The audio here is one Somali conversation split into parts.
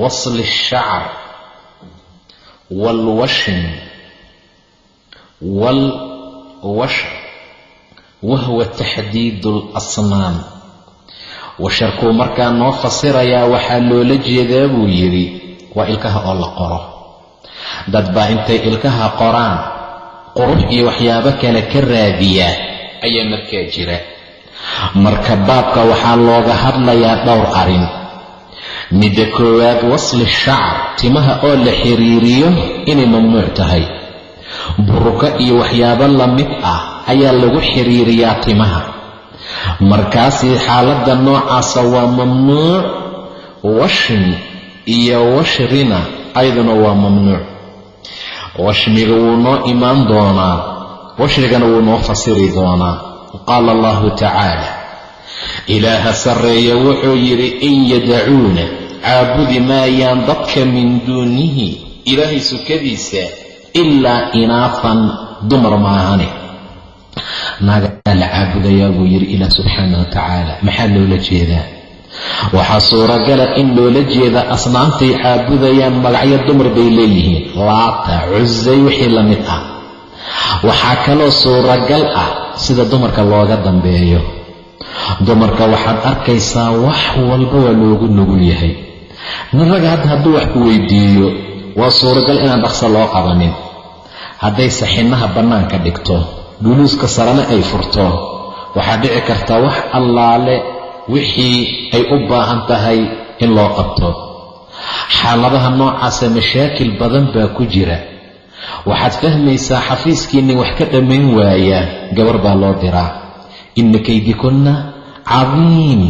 wasl الshacr wاlwashm wاlwashr wahwa taxdiid اlasnaam washarkuu markaa noo fasirayaa waxaa loola jeedaa buu yidhi waa ilkaha oo la qoro dad baa intay ilkaha qoraan qurux iyo waxyaabo kale ka raadiyaa ayaa markaa jira marka baabka waxaa looga hadlayaa dhowr arrin midda koowaad wasli shacr timaha oo la xiriiriyo inay mamnuuc tahay. Buruka iyo waxyaabo la mid ah ayaa lagu xiriiriyaa timaha. Markaasii xaaladda noocaasa waa mamnuuc washmi iyo washrina ayaduna waa mamnuuc. Washmiga wuu noo imaan doonaa washrigana wuu noo fasiri doonaa qaala allahu tacaala ilaaha sarreeya wuxuu yidhi in yadacuuna caabudi maayaan dadka min duunihi ilaahay sukadiisa ilaa inaafan dumar maahane naagaaa la caabudayaa buu yidhi ilaah subxaana wa tacaala maxaa loola jeedaa? Waxaa suuragala in loola jeeda asnaamtay caabudayaan magacyo dumar bay leeyihiin. Laata cusay wixii la mid ah. Waxaa kaloo suuragal ah sida dumarka looga dambeeyo dumarka waxaad arkaysaa wax walba waa loogu nugul yahay. Nin raga hadda hadduu wax ku weydiiyo waa suuragal inaan dhaqso loo qabanin. Hadday saxinaha bannaanka dhigto dhuluuska sarana ay furto waxaa dhici kartaa wax allaale wixii ay u baahan tahay in loo qabto. Xaaladaha noocaasa mashaakil badan baa ku jira. Waxaad fahmaysaa xafiiskiinnin wax ka dhammayn waaya gabar baa loo diraa inna kaydikunna cadiim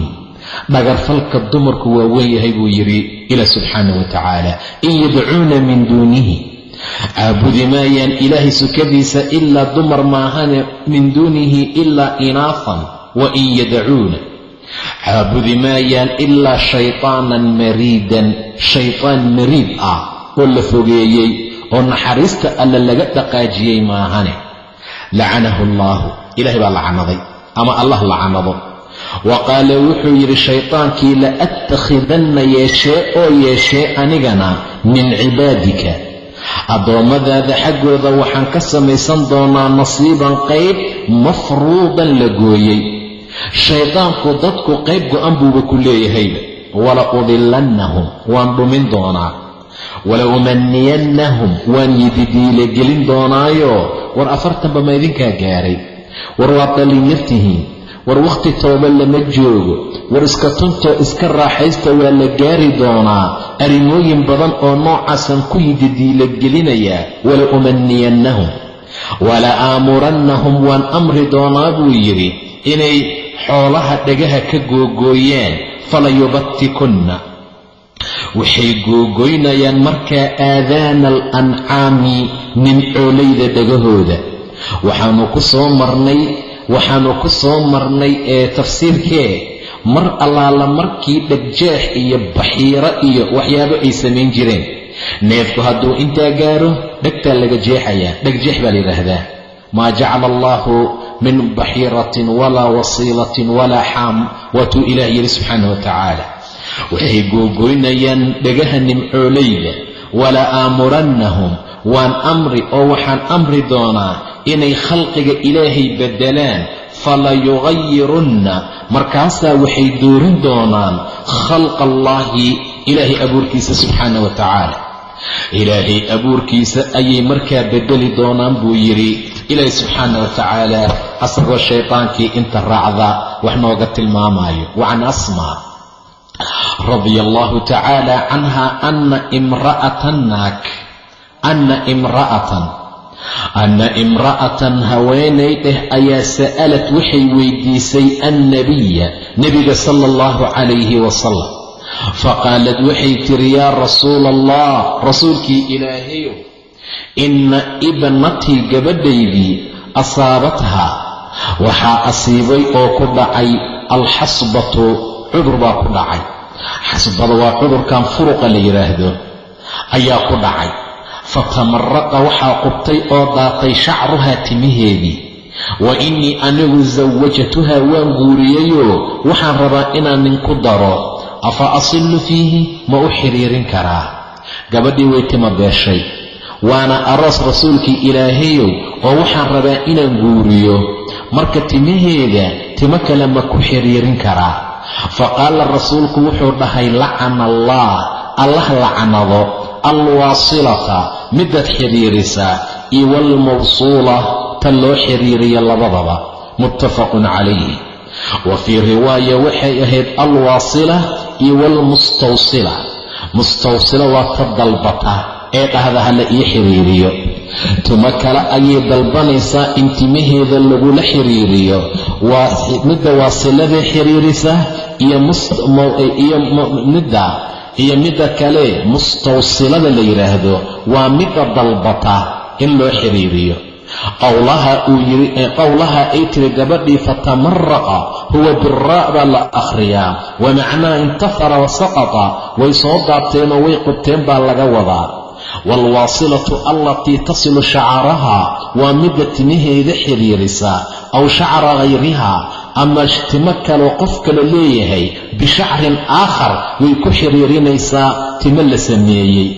dhagarfalka dumarku waa weyn yahay buu yidhi ilaah subxaana wa tacaala in yadcuuna min duunihi. Caabudi maayaan ilaahay sukadiisa ilaa dumar maahane min duunihi ilaa inaafan wa in yadacuuna caabudi maayaan ilaa shaytaanan mariidan shaytaan mariid ah oo la fogeeyey oo naxariista alla laga dhaqaajiyey maahane lacanahu allaahu ilaahay baa lacanaday ama allah lacanado wa qaala wuxuu yidhi shaytaankii la attakhidanna yeeshee oo yeeshee anigana min cibaadika. Addoommadaada xaggooda waxaan ka samaysan doonaa nasiiban qayb mafruudan la gooyey. Shaydaanku dadku qayb go'an buuba ku leeyahayba wala udilannahum waan dhumin doonaa. Wala umaniyannahum waan yididiilagelin doonaayo. War afartanba ma idinkaa gaaray war waa dhallinyartihiin war wakhti tooba lama joogo war iska tuntoo iska raaxaysta waa la gaari doonaa arrimooyin badan oo noocaasan ku yididiilagelinayaa wala umaniyannahum wala aamurannahum waan amri doonaa buu yidhi inay xoolaha dhagaha ka googooyaan fala yubatikunna waxay googoynayaan markaa aadaana alancaami nimcoolayda dhagahooda waxaanu ku soo marnay waxaanu ku soo marnay ee tafsiirkee mar allaala markii dhegjeex iyo baxiiro iyo waxyaabo ay samayn jireen. Neefku hadduu intaa gaaro dhegtaa laga jeexayaa dhegjeex baa la yidhaahdaa. Maa jacala allaahu min baxiiratin walaa wasiilatin walaa xaam waatuu ilaah yidhi subxaana wa tacaala. Waxay googoynayaan dhagaha nimcoolayda wala aamurannahum waan amri oo waxaan amri doonaa inay khalqiga ilaahay beddelaan falayugayirunna markaasaa waxay doorin doonaan khalqa allaahi ilaahay abuurkiisa subxaana wa tacaala. Ilaahay abuurkiisa ayay markaa bedeli doonaan buu yidhi ilaahay subxaana wa tacaala asagoo shaydaankii inta raacda wax nooga tilmaamayo wa can asmaa radia allahu tacaala canha ana imra'atan naag ana imra'atan anna imra'atan haweenay dheh ayaa sa'alad waxay weydiisay annabiya nebiga sala allahu calayhi wasalam faqaalad waxay tiri yaa rasuula allah rasuulkii ilaahayow inna ibnatii gabadhaydii asaabathaa waxaa asiibay oo ku dhacay alxasbatu cudur baa ku dhacay. Xasbada waa cudurkan furuqa la yidhaahdo ayaa ku dhacay fatamaraqa waxaa qubtay oo daatay shacruhaa timaheedii wa innii anigu sawajatuhaa waan guuriyayoo waxaan rabaa inaan ninku daro. Afa asillu fiihi? Ma u xidhiirin karaa. Gabadhii way tima beeshay. Waana aroos rasuulkii ilaahayow oo waxaan rabaa inaan guuriyo. Marka timaheeda timo kale ma ku xidhiirin karaa. Fa qaala rasuulku wuxuu dhahay lacana allah allah lacanado alwaasilata midaad xidhiirisaa iyo waalmawsuula tan loo xidhiiriya labadaba muttafaqun calayhi. Wa fii riwaaya waxay ahayd alwaasila iyo waalmustawsila mustawsila. Waa ta dalbata ee dhahda ha la ii xidhiiriyo timo kale ayay dalbanaysaa in timaheeda lagula xidhiiriyo waa midda waasiladae xidhiirisa iyo midda iyo midda kale mustawsilada la yidhaahdo waa midda dalbata in loo xidhiiriyo qowlaha uu yiri qowlaha ay tiri gabadhii fatamaraqa huwa biraa baa la akhriyaa wa macnaha intafara wasaqata way soo daabteenoo way qubteen baa laga wadaa. Waalwaasilatu allatii tasilu shacaraha waa midda timaheeda xidhiirisa aw shacra hayriha ama timo kaloo qof kale leeyahay bishacrin aakhar way ku xidhiirinaysaa timo la sameeyey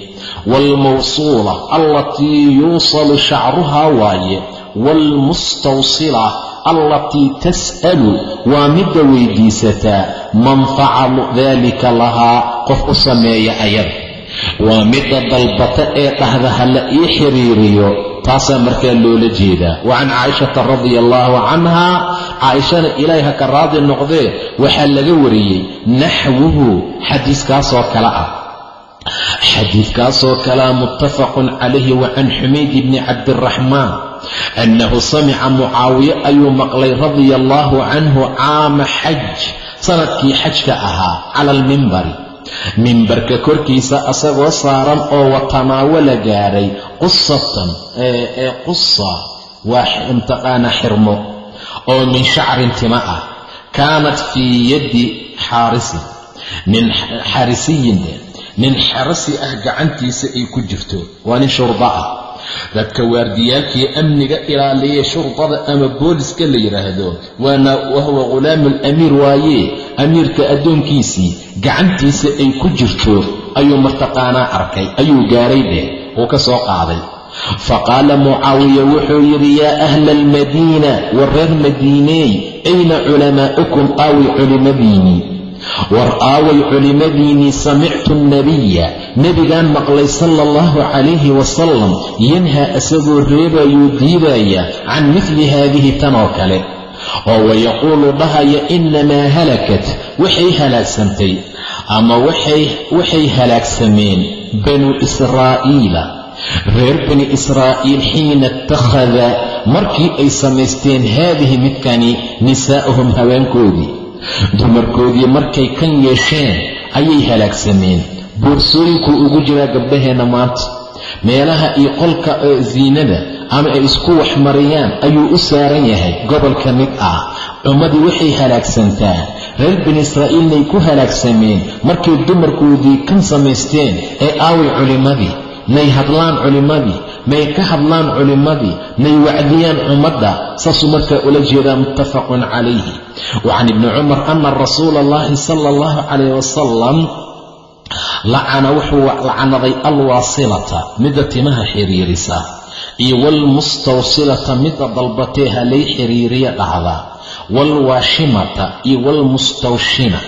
waalmawsuula allatii yuusalu shacruhaa waaye waalmustawsila allatii tas'alu waa midda weydiisataa man facalu daalika lahaa qof u sameeya ayada waa midda dalbata ee dhahda ha la ii xiriiriyo taasaa markaa loola jeedaa. Wa can caaishata radia allaahu canha caaishana ilaahay ha ka raadi noqdee waxaa laga wariyey naxwuhu xadiiskaasoo kale ah. Xadiidkaasoo kalea muttafaqun calayhi wa can xumayd bni cabdiraxmaan annahu samica mucaawiye ayuu maqlay radia allaahu canhu caama xaj sannadkii xajka ahaa cala almimbari mimbarka korkiisa asagoo saaran oo watanaawala gaadhay qusatan ee qusa waa imtiqaana xirmo oo min shacrin tima ah kaanat fii yaddi xaarisin nin xarisiyin nin xarasi ah gacantiisa ay ku jirto waa nin shurda ah dadka waardiyaalkii amniga ilaaliya shurdada ama booliska la yidhaahdo wahuwa ghulaamu alamiir waaye. Amiirka addoonkiisii gacantiisa ay ku jirto ayuu martaqaanaa arkay ayuu gaaray dheh wuu ka soo qaaday. Fa qaala mucaawiya wuxuu yidhi yaa ahla almadiina war reer madiineey ayna culamaa'ukum aawi culimadiinii war aaway culimmadiinnii samictu nabiya nebigaan maqlay sala allahu calayhi wasalam yanhaa isagoo reebayuu diidaya can midli haadihi tan oo kale. Oo wayaquulu dhahaya innamaa halakat. Waxay halaagsantay. Ama waxay halaagsameen banuu israa'iila. Reer bani israa'iil xiina ittakhada markii ay samaysteen haadihi midkani nisaa'ahum haweenkoodii dumarkoodii markay kan yeesheen ayay halaagsameen boorsooyinkuu ugu jiraa gabdhaheenna maanta. Meelaha iyo qolka ziinada ama ay isku waxmariyaan ayuu u saaran yahay. Gobolka mid ah. Ummadii waxay halaagsantaa reer bani israa'iilnay ku halaagsameen markay dumarkoodii kan samaysteen ee aaway culimmadii nay hadlaan culimmadii may ka hadlaan culimmadii nay wacdiyaan ummadda saasuu markaa ula jeedaa muttafaqun calayhi. Wa can ibni cumar ana rasuula allahi sala allahu calayh wasalam lacana wuxuu lacanaday alwaasilata midda timaha xiriirisa iyo waalmustawsilata midda dalbatee halay xiriiriya dhahda waalwaashimata iyo waalmustawshina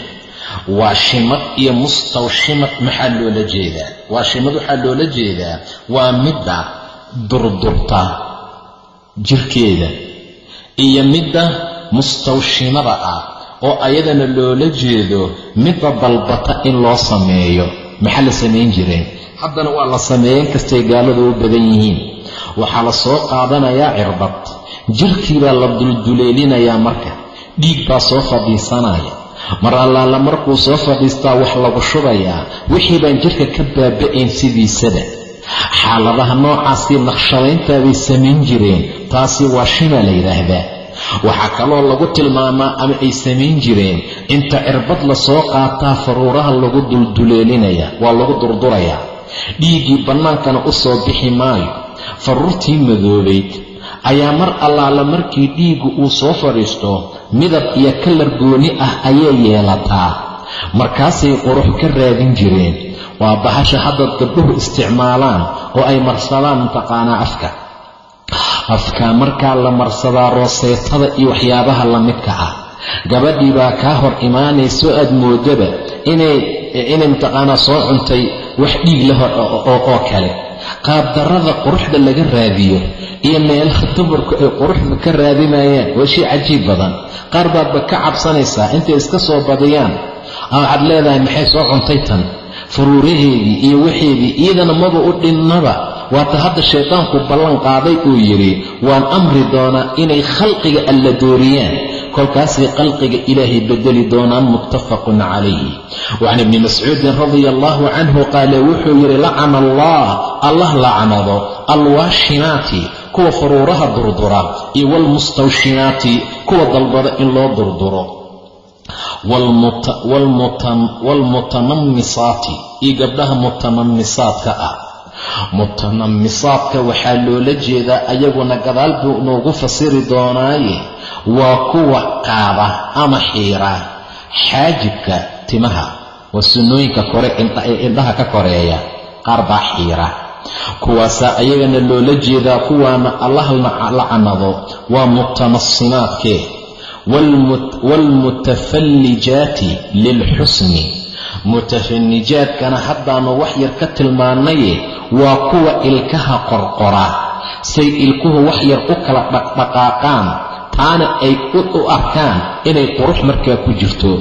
waa shimad iyo mustawshimad maxaa loola jeedaa? Waa shimad waxaa loola jeedaa waa midda durdurta jirkeeda iyo midda mustawshimada ah oo ayadana loola jeedo midda dalbata in loo sameeyo. Maxaa la samayn jireen haddana waa la sameeya inkastay gaaladu u badan yihiin. Waxaa la soo qaadanayaa cirbad. Jirkii baa la dulduleelinayaa marka. Dhiig baa soo fadhiisanaya. Mar allaala markuu soo fadhiistaa wax lagu shubayaa wixii baan jirka ka baaba'ayn sidiisaba xaaladaha noocaasii naqshadayntaa bay samayn jireen taasi waa shima la yidhaahdaa waxaa kaloo lagu tilmaamaa ama ay samayn jireen inta cirbad la soo qaataa faruuraha lagu dulduleelinaya waa lagu durdurayaa dhiiggii bannaankana u soo bixi maayo faruurtii madoobayd ayaa mar allaala markii dhiiggu uu soo fadhiisto midab iyo kalar gooni ah ayay yeelataa. Markaasay qurux ka raadin jireen waa bahasha hadda gabdhuhu isticmaalaan oo ay marsadaan mataqaanaa afka. Afka markaa la marsadaa rooseetada iyo waxyaabaha la midka ah. Gabadhii baa kaa hor imaanayso aad moodaba inay mataqaanaa soo cuntay wax dhiig leh oo kale. Qaabdarrada quruxda laga raadiyo iyo meelaha dumarku ay quruxda ka raadinayaan waa shay cajiib badan. Qaar baadba ka cabsanaysaa intay iska soo badiyaan. Waxaad leedahay maxay soo cuntay tan faruuraheedii iyo waxeedii iyadana maba u dhinnaba. Waata hadda shaydaanku ballan qaaday uu yidhi waan amri doonaa inay khalqiga alla dooriyaan. Kolkaasay khalqiga ilaahay bedeli doonaan muttafaqun calayhi. Wacan ibni mascuudin radia allahu canhu qaala wuxuu yidhi lacana allah allah lacnado alwaashimaati kuwa faruuraha durdura iyo waalmustawshinaati kuwa dalbada in loo durduro waalmutanammisaati iyo gabdhaha mutanammisaadka ah. Mutanammisaadka waxaa loola jeedaa ayaguna gadaal buu noogu fasiri doonaaye. Waa kuwa qaada ama xiira. Xaajibka timaha waa sunnooyinka kore indhaha ka koreeya. Qaar baa xiira. Kuwaasaa ayagana loola jeedaa kuwaana allah lacanado waa mutanasimaadkee waalmutafallijaati lilxusni mutafanijaadkana haddaanu wax yar ka tilmaannaye waa kuwa ilkaha qorqora say ilkuhu wax yar u kala dhaqdhaqaaqaan taana ay u arkaan inay qurux markaa ku jirto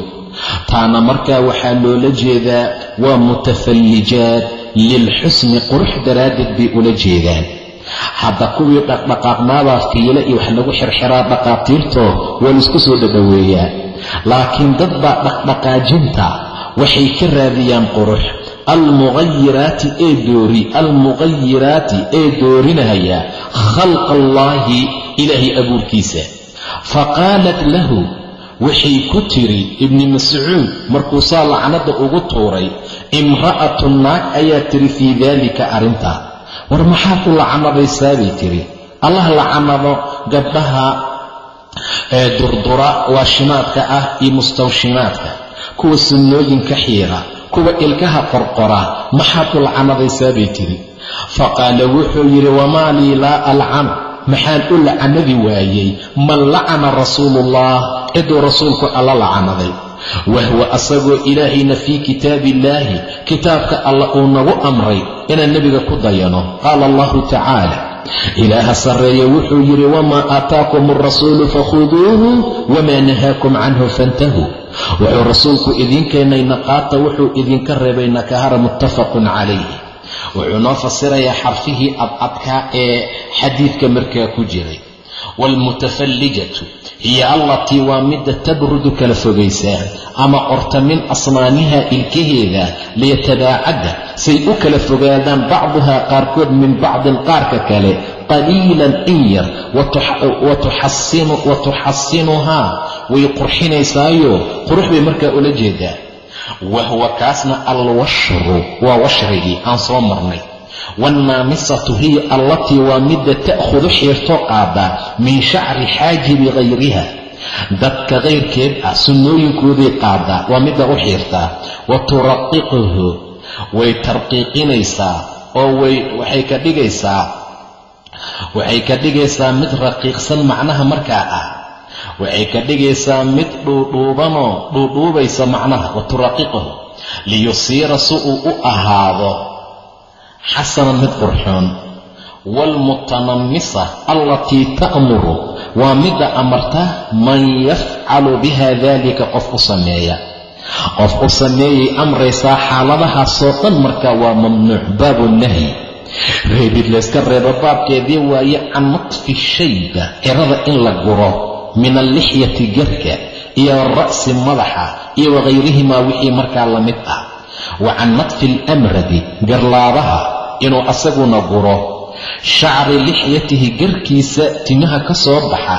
taana markaa waxaa loola jeedaa waa mutafallijaad lilxusni qurux daraaddeed bay ula jeedaan hadda kuwii dhaqdhaqaaqnaabaa fiile iyo wax lagu xirxiraa dhaqaatiirto waa la isku soo dhadhoweeyaa laakiin dad baa dhaqdhaqaajinta waxay ka raadiyaan qurux. Almughayiraati ee doori almughayiraati ee doorinaya khalqa allaahi ilaahay abuurkiisa. Faqaalat lahu waxay ku tiri ibni mascuud markuusaa lacnadda ugu tuuray imra'atu naag ayaa tiri fii daalika arrinta war maxaad u lacanadaysaa bay tiri. Allah lacanado gabdhaha ee durdura waashimaadka ah iyo mustawshimaadka kuwa sunnooyinka xiira kuwa ilkaha qorqora maxaad u lacanadaysaa bay tiri. Faqaala wuxuu yidhi wamaa lii laa alcan. Maxaan u lacanadi waayey man lacana rasuuluullah ciduu rasuulku alla lacanaday wahwa asagoo ilaahayna fii kitaabi illaahi kitaabka alla uu nagu amray inaan nebiga ku dayano qaala allahu tacaala ilaaha sarreeye wuxuu yidhi wamaa aataakum alrasuulu fakhuduuhu wamaa nahaakum canhu fantahuu wuxuu rasuulku idiin keenayna qaata wuxuu idinka reebayna kahara muttafaqun calayh wuxuu noo fasirayaa xarfihii adadkaa ee xadiidka markaa ku jiray waalmutafallijatu hiya allatii waa midda tabrudu kala fogaysaa ama qorta min asnaaniha ilkaheeda liyatabaacadda say u kala fogaadaan bacduhaa qaarkood min bacdin qaarka kale qaliilan in yar wa tuxasinuhaa way qurxinaysaayo qurux bay markaa ula jeedaa. Wahwa kaasna alwashru waa washrigii aan soo marnay waannaamisatu hiya allatii waa midda ta'khudu xiirtoo qaadaa min shacri xaajibi hayriha dadka kayrkeed ah sunnooyinkooday qaadaa waa midda u xiirtaa wa turaqiquhu way tarqiiqinaysaa oo waxay ka dhigaysaa waxay ka dhigaysaa mid raqiiqsan macnaha markaa ah waxay ka dhigaysaa mid dhuudhuubanoo dhuudhuubaysa macnaha wa turaqiqahu liyusiira si uu u ahaado xasanan mid qurxoon waalmutanamisa allatii ta'muru waa midda amarta man yafcalu biha daalika qof u sameeya. Qof u sameeyay amraysaa xaaladahaasoo dhan marka waa mamnuuc baabu nahyi reebid layska reebo baabkeedii waaye can natfi shayba cirada in la guro min allixyati garka iyo ra'si madaxa iyo wakayrihimaa wixii markaa la mid ah wa can natfi alamradi garlaabaha inuu asaguna guro. Shacri lixyatihi garkiisa timaha ka soo baxa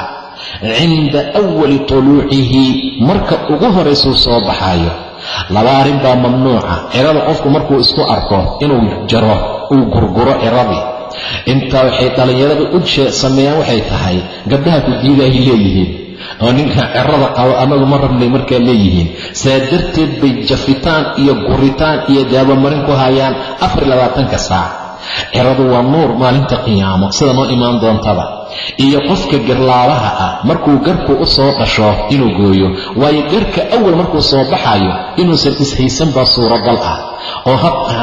cinda awali tuluucihi marka ugu horaysuu soo baxayo laba arrin baa mamnuuca cirada qofku markuu isku arko inuu jaro uu gurguro ciradii intaa waxay dhallinyarada u sameeyaan waxay tahay gabdhaha ku diidaay leeyihiin oo ninka cirada qabo annagu ma rabnay markaa leeyihiin. Saa darteed bay jafitaan iyo guritaan iyo daabamarin ku hayaan afar iyo labaatanka saac. Ciradu waa nuur maalinta qiyaamo sida noo imaan doontaba. Iyo qofka garlaabaha ah markuu garku u soo dhasho inuu gooyo waayo garka awal markuu soo baxayo inuusan ishaysan baa suuragal ah oo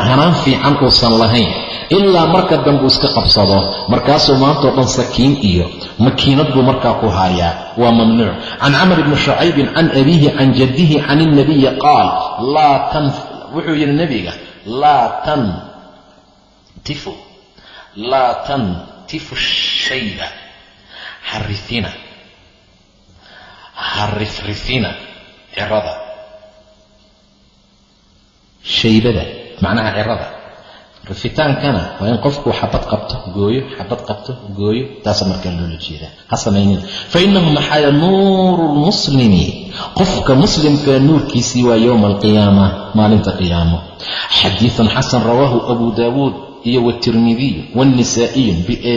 hanaan fiican uusan lahayn ilaa marka dambe uu iska qabsado. Markaasuu maantao dhan sakiin iyo makiinad buu markaa ku haayaa. Waa mamnuuc. Can camr bni shucaybin can abiihi can jaddihi can ilnabiyi qaal wuxuu yidhi nebiga laa tan tifu laa tantifu shayba harifina harifrifina cirada. Shaybada macnaha cirada rifitaankana waa in qofku xabad qabto gooyo xabad qabto gooyo taasa markaa loola jeedaa. Ha samaynina fa maxaaya nuuru lmuslimi qofka muslimka nuurkiisii waa yowma alqiyaama maalinta qiyaamo. Xadiiun xasan rawaahu abu daawuud iyo wtirmidiy wاnisaa'iyu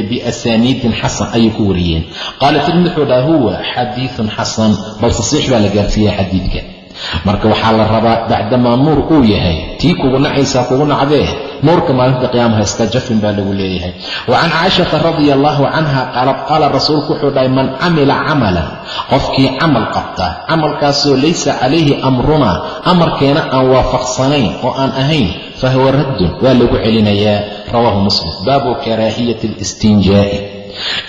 biasaniidin xasan ayay ku wariyeen. Qaala tirmidi wuxuu dhaha huwa xadiiثun xasan bal saxiix baa la gaarsiiya xadiidka marka waxaa la rabaa bacdamaa nuur uu yahay. Tii kugu nacaysaa kugu nacdee. Nuurka maalinta qiyaamaha iska jafin baa lagu leeyahay. Wa can caaishata radia allahu canha qaalad qaala rasuulku wuxuu dhahay man camila camalan qofkii camal qabta. Camalkaasoo laysa calayhi amrunaa amarkeena aan waafaqsanayn oo aan ahayn fahuwa raddun waa lagu celinayaa. Rawaahu muslim. Baabu karaahiyati alistinjaa'i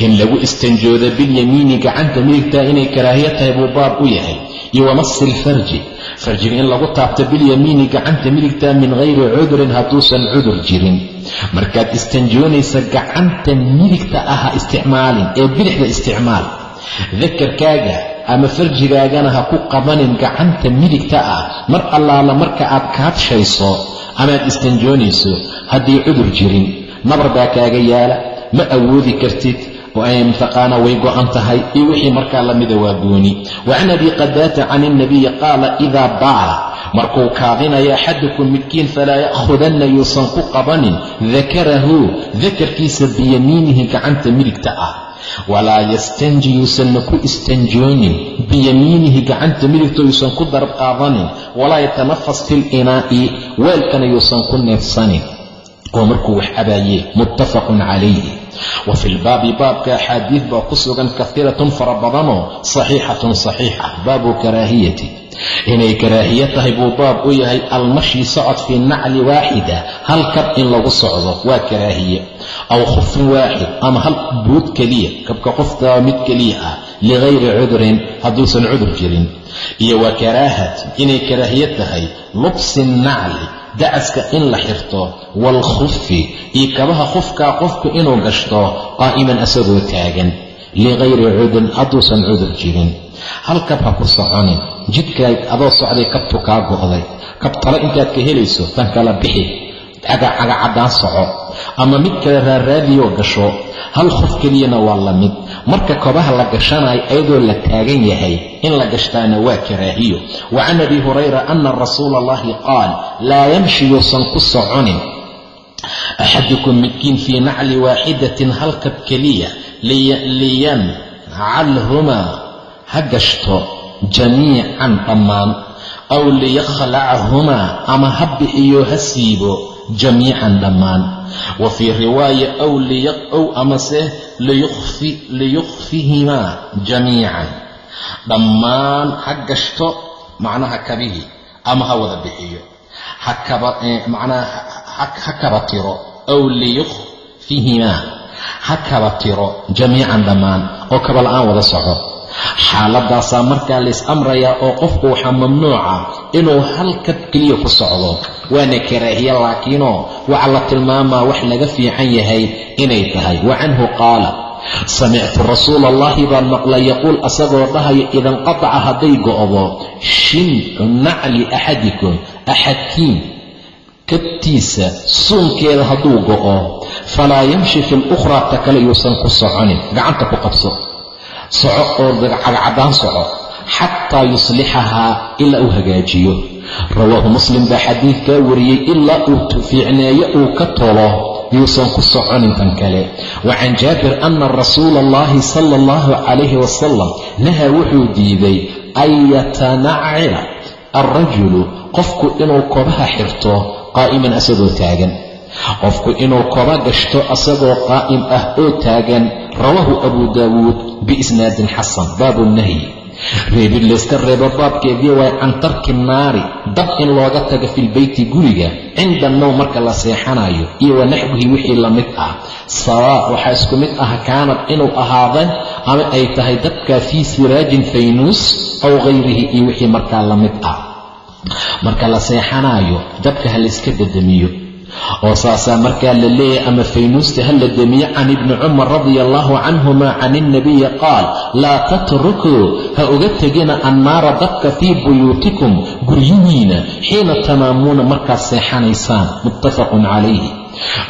in lagu istanjoodo bilyamiini gacanta midigtaa inay karaahiya tahay buu baab u yahay iyo wamasi ilfarji farjiga in lagu taabto bilyamiini gacanta midigtaa min hayri cudrin hadduusan cudur jirin. Markaad istanjoonaysa gacanta midigta aha isticmaalin ee bidixda isticmaal. Dakarkaaga ama farjigaagana ha ku qabanin gacanta midigta ah. Mar allaala marka aad kaadshayso amaad istanjoonayso haddii cudur jirin nabar baa kaaga yaalla ma awoodi kartid mataqaana way go'an tahay iyo wixii markaa lamida waa gooni. Wa can abi qadaata can ilnabiyi qaala idaa baala markuu kaadinaya axadukum midkiin falaa ya'khudanna yuusan ku qabanin dakarahu. Dakarkiisa biyamiinihi gacanta midigta ah. Walaa yastanji yuusanna ku istanjoonin biyamiinihi gacanta midigta yuusan ku darab qaadanin walaa yatanafas fil weelkana yuusan ku neefsanin oo markuu wax cabaayee muttafaqun calayhi. Wa fi lbaabi baabka axaadiid baa ku sugan kahiiratun fara badanoo saxiixatun saxiixa baabu karaahiyati. Inay karaahiye tahay buu baab u yahay almashyi socod fii nacli waaxida hal kab in lagu socdo waa karaahiye. Aw khufin waaxid ama hal buud keliya kabka qoftaa mid keliya ah ligayri cudrin hadduusan cudur jirin. Iyo wa karaahat inay karaahiye tahay lubsi nacli dacaska in la xirto waalkhufi iyo kabaha khufkaa qofku inuu gashto qaa'iman asagoo taagan. Ligayri cudrin hadduusan cudur jirin. Hal kab ha ku soconin. Jidkaad adoo socday kabtu kaa go'day. Kabtalo intaad ka helayso tan kala bixi. Cagacaddaan soco ama mid kale raaraadiyoo gasho hal qof keliyana waa la mid. Marka kobaha la gashanayo ayadoo la taagan yahay in la gashtaana waa karaahiyo. Wa can abi hurayra ana rasuula allahi qaal laa yamshi yuusan ku soconin. Axadukum midkiin fii nacli waaxidatin halkab keliya liyancalhumaa ha gashto jamiican dhammaan. Aw liyakhlachahumaa ama ha bixiyo ha siibo jamiican dhammaan wa fii riwaaya aw amase liyukhfihimaa jamiican. Dhammaan ha gashto macnaha kabihii ama ha wada bixiyo. Macnaha ha kaba tiro aw liyukfihimaa ha kaba tiro jamiican dhammaan oo kaba la'aan wada soco xaaladaasaa markaa lays amrayaa oo qofku waxaa mamnuuca inuu hal kab keliya ku socdo. Waana karaahiye laakiinoo waxa la tilmaamaa wax laga fiican yahay inay tahay. Wa canhu qaala samictu rasuula allahi baan maqlay yaquul asagoo dhahaya idanqataca hadday go'do shincu nacli axadikum axadkiin kabtiisa suunkeeda hadduu go'o falaa yamshi fi lukhraa ta kale yuusan ku soconin. Gacanta ku qabso soco oo cagcadaan soco xataa yuslixahaa ilaa uu hagaajiyo. Rawaahu muslim baa xadiidkaa wariyey ilaa uu fiicneeyo uu ka tolo yuusan ku soconin tan kale. Wa can jaabir ana rasuula allahi sala allahu calayhi wasalam nahaa wuxuu diiday an yatanacila alrajulu qofku inuu kobaha xirto qaa'iman asagoo taagan. Qofku inuu koba gashto asagoo qaa'im ah oo taagan rawaahu abu daawuud biisnaadin xasan baabu nahyi reebid layska reebo baabkeedii waay can tarki naari dab in looga tago filbeyti guriga cinda now marka la seexanayo iyo wa naxwihi wixii la mid ah sawaa waxaa isku mid ah kaanad inuu ahaada ama ay tahay dabkaa fii siraajin faynuus aw hayrihi iyo wixii markaa la mid ah marka la seexanaayo dabka ha layska dadamiyo oo saasaa markaa la leeyahay ama faynuusta ha la demiye can ibni cumar radia allahu canhuma can ilnabiyi qaal laa tatrukuu ha uga tegina annaara dabka fii buyuutikum guryihiina xiina tanaamuuna markaad seexanaysaan. Muttafaqun calayhi.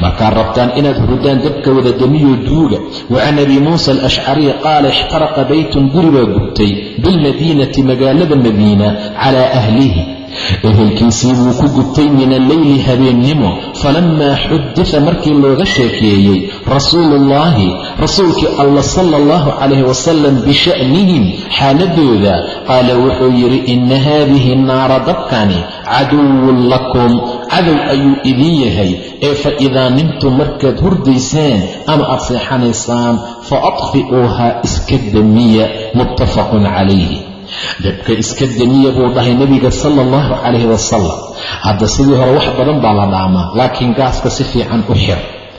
Markaad rabtaan inaad hurdaan dabka wada demiyo duuga wa can abi muusa alashcariy qaala ixtaraqa baytun guri baa gubtay bilmadiinati magaalada madiina calaa ahlihi ehelkiisii buu ku gubtay min alleyli habeennimo falammaa xudita markii looga sheekeeyey rasuuluullaahi rasuulkii alla sala allahu calayhi wasalam bisha'nihim xaaladooda qaala wuxuu yidhi inna haadihi naara dabkani caduwun lakum. Cadow ayuu idin yahay ee fa idaa nimtum markaad hurdaysaan ama aad seexanaysaan fa adfi'uuhaa iska damiya muttafaqun calayhi dabka iska demiya buu dhahay nebiga sala allahu calayhi wasalam hadda sidii hore wax badan baa la dhaamaa laakiin gaaska si fiican u xir.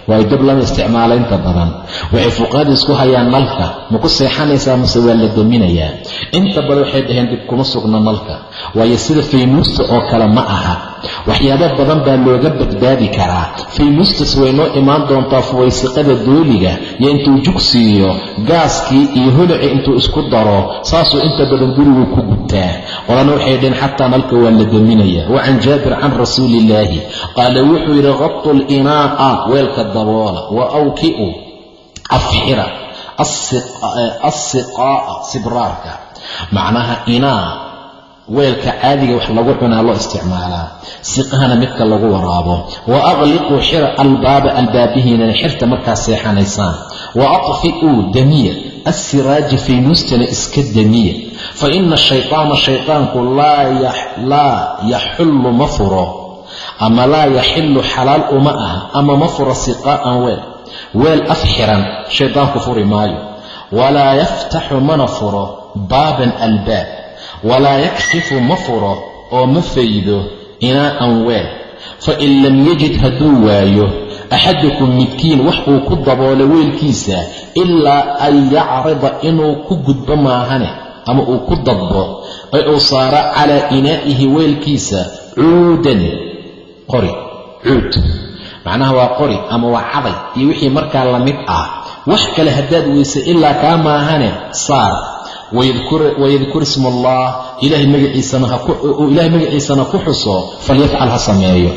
Waayo dab lama isticmaala inta badan. Waxay fuqaadu isku hayaan nalka ma ku seexanaysaa mase waa la deminayaa inta badan waxay dhaheen dib kuma sugna nalka waayo sida faynuusta oo kale ma aha waxyaabo badan baa looga badbaadi karaa. Faynuustas way noo imaan doontaa fuwaysiqada dooliga iyo intuu jugsiiyo gaaskii iyo holaci intuu isku daro saasuu inta badan guriguu ku gubtaa qolana waxay dhaheen xataa nalka waa la deminaya wa can jaabir can rasuuli illaahi qaala wuxuu yidhi qatu linaa'a weelka daboola. Wa awki'u afxira assiqaa'a sibraarka. Macnaha inaa weelka caadiga wax lagu cunaa loo isticmaalaa. Siqahana midka lagu waraabo. Wa aqliquu xira albaaba albaabihiinana xirta markaa seexanaysaan. Wa atfi'uu damiya assiraaji faynuustana iska damiya fa ina ashaytaana shaytaanku laa yaxullu ma furo. Ama laa yaxillu xalaal uma ah ama ma furo siqaa'an weel. Weel af xiran shaydaanku furi maayo. Walaa yaftaxu mana furo baaban albaab walaa yakshifu ma furo oo ma faydo inaa'an weel fa in lam yajid hadduu waayo axadukum midkiin wax uu ku daboolo weelkiisa ilaa an yacrida inuu ku gudbo maahane ama uu ku dadbo ee uu saaro calaa inaa'ihi weelkiisa cuudan qori cuud macnaha waa qori ama waa caday iyo wixii markaa la mid ah wax kale haddaad weyse ilaa kaa maahane saar wayadkur ismu allah ilaahay magaciisana ku xuso falyafcal ha sameeyo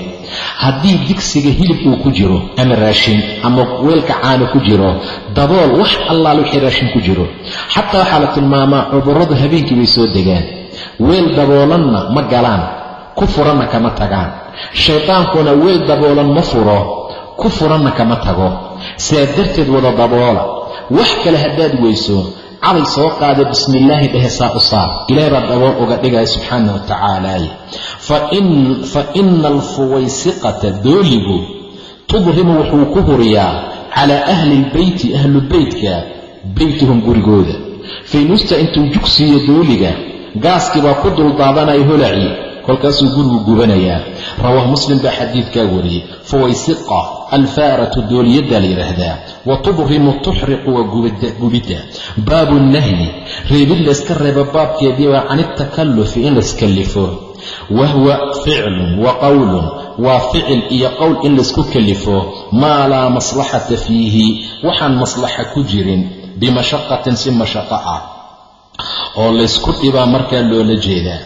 haddii digsiga hilib uu ku jiro ama raashin ama weelka caano ku jiro dabool wax allaal wixii raashin ku jiro xataa waxaa la tilmaamaa cudurradu habeenkii bay soo degaan weel daboolanna ma galaan ku furanna kama tagaan shaydaankuna weel daboolan ma furo ku furanna kama tago sidaa darteed wada daboola wax kale haddaad weyso caday soo qaada bismillaahi dhehe saa u saar. Ilahay baa dabool uga dhigaya subxaana wa tacaalaay fa ina alfuwaysiqata dooligu tudrimu wuxuu ku huriyaa calaa ahli lbeyti ahlu beytka beytuhum gurigooda. Faynuusta intuu jugsiiyo dooliga gaaskii baa ku duldaadanaya holaci kolkaasuu gurigu gubanayaa. Rawaahu muslim baa xadiidkaa wariyey. Fawaysiqa alfaaratu dooliyaddaa la yidhaahdaa wa tubrimu tuxriqu waa gubidda baabu nahyi reebid layska reeba baabkeedii waa can iltakallufi in layskallifo wahwa ficlun wa qowlun waa ficil iyo qowl in laysku kallifo maa laa maslaxata fiihi waxaan maslaxa ku jirin bimashaqatin si mashaqo ah oo laysku dhibaa markaa loola jeedaa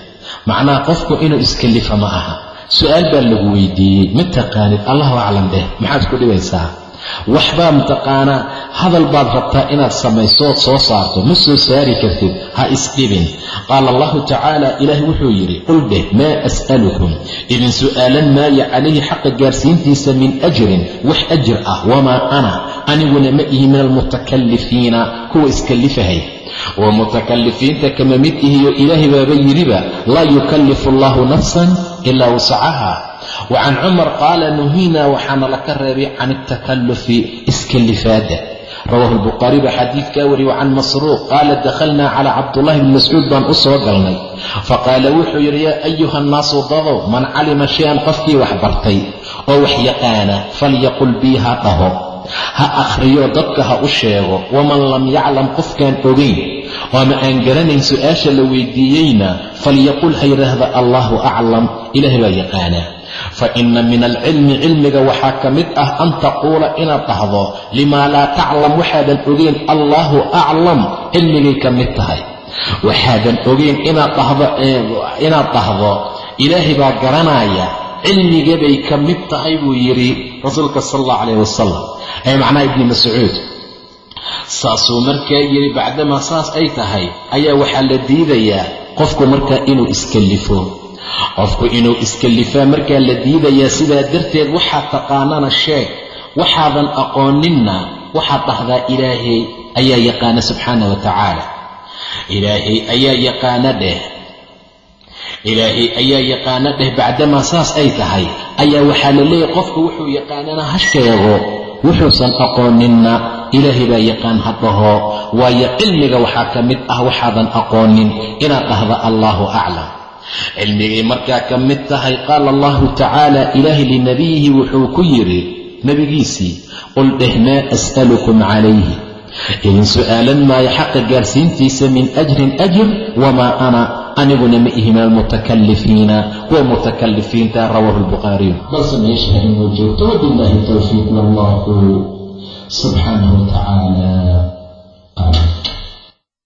macnaha qofku inuu iskallifo ma aha su'aal baa lagu weydiiyey ma taqaanid? Allahu aclam dheh maxaad ku dhibaysaa? Waxbaa mataqaanaa hadal baad rabtaa inaad samayso soo saarto ma soo saari kartid ha isdhibin. Qaala allahu tacaala ilaahi wuxuu yidhi qul dheh maa as'alukum? Idin su'aalan maayo calayhi xaqa gaarsiintiisa min ajrin? Wax ajir ah wamaa ana? Aniguna ma ihi min almutakallifiina kuwa iskallifahaya oo mutakallifiinta kama mid ihiyo ilaahay baaba yidhiba laa yukallifu allahu nafsan ilaa wasacaha wa can cumar qaala nuhiinaa waxaana laka reebay can altakallufi iskalifaada rawaahu lbukhaari baa xadiidkaa wariyey wacan masruuq qaala dakhalnaa calaa cabdullahi bni mascuud baan u soo galnay faqaala wuxuu yidhi yaa ayuha nnaasu dadow man calima shay-an qofkii wax bartay oo wax yaqaana falyaqul bii ha dhaho ha akhriyo dadka ha u sheego waman lam yaclam qofkaan ogayn oama aan garanayn su'aasha la weydiiyeyna? Falyaqul ha yidhaahda allaahu aclam ilaahay baa yaqaanaa. Fa inna min alcilmi cilmiga waxaa ka mid ah an taquula inaad dhahdo limaa laa taclam waxaadan ogeyn allaahu aclam cilmigay ka mid tahay. Waxaadan ogeyn inaad dhahdo ilaahay baa garanaya cilmigabay ka mid tahay buu yidhi rasuulka sal allah calayh wasalam ee macnaha ibni mascuud saasuu markaa yidhi bacdamaa saas ay tahay ayaa waxaa la diidayaa qofku markaa inuu iskallifo qofku inuu iskallifaa markaa la diidayaa sidaa darteed waxaad taqaanana sheeg waxaadan aqooninna waxaad dhahdaa ilaahay ayaa yaqaana subxaana wa tacaala. Ilaahay ayaa yaqaana dheh. Ilaahay ayaa yaqaana dheh bacdamaa saas ay tahay ayaa waxaa la leeyahy qofku wuxuu yaqaanana ha sheego wuxuusan aqooninna ilaahay baa yaqaan ha dhaho waayo cilmiga waxaa ka mid ah waxaadan aqoonin inaad dhahda allaahu aclam. Cilmigay markaa ka mid tahay qaala allahu tacaala ilaahay linabiyihi wuxuu ku yidhi nebigiisii qul dheh maa as'alukum calayhi. Idin su'aalan maayo xaqa gaarsiintiisa min ajrin ajir wamaa ana aniguna ma ihi min almutakallifiina kuwa mutakallifiinta rawaahu lbukhaariyu balse meesha inuu joogto wabilaahi towfiiq wallahu subxaanahu watacaala